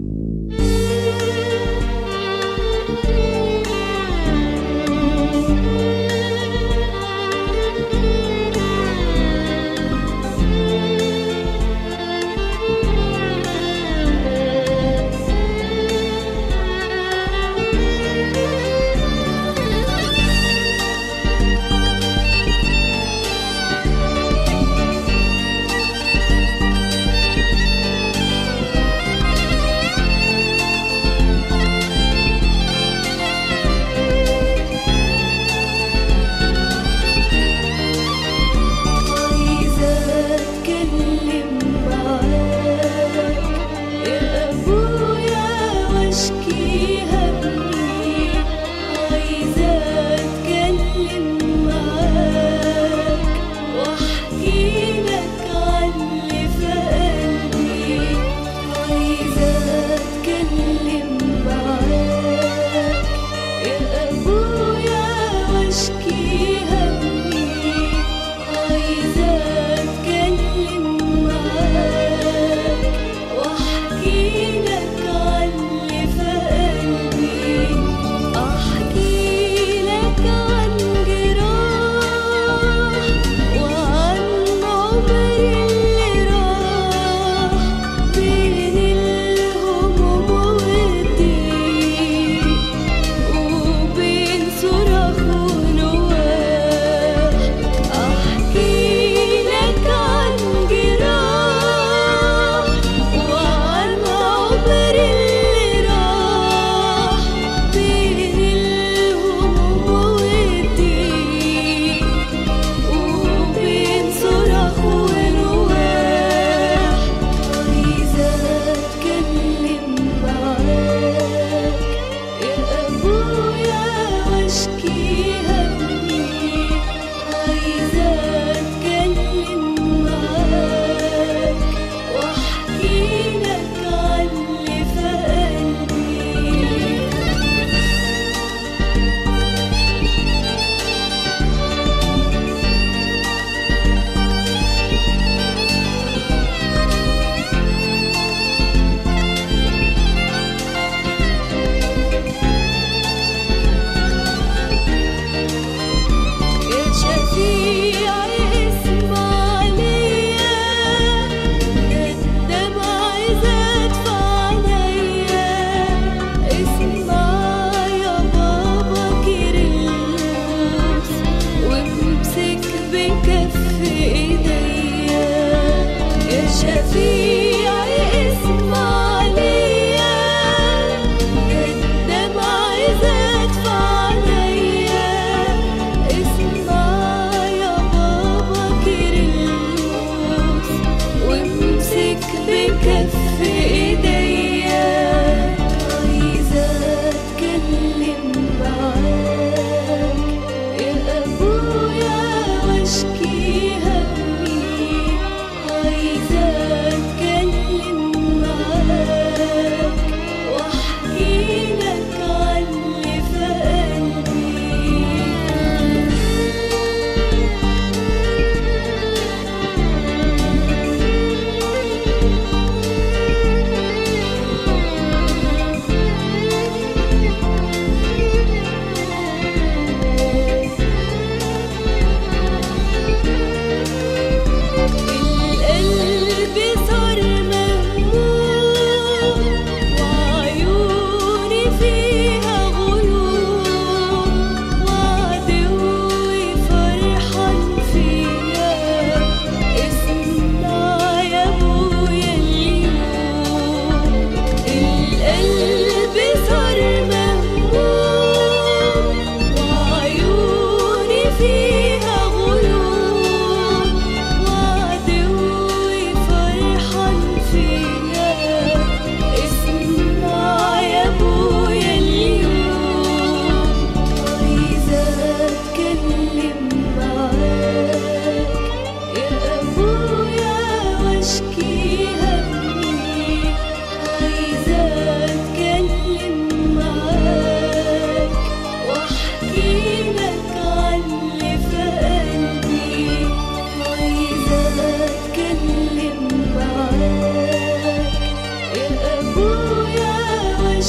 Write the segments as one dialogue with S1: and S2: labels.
S1: you you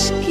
S1: aşk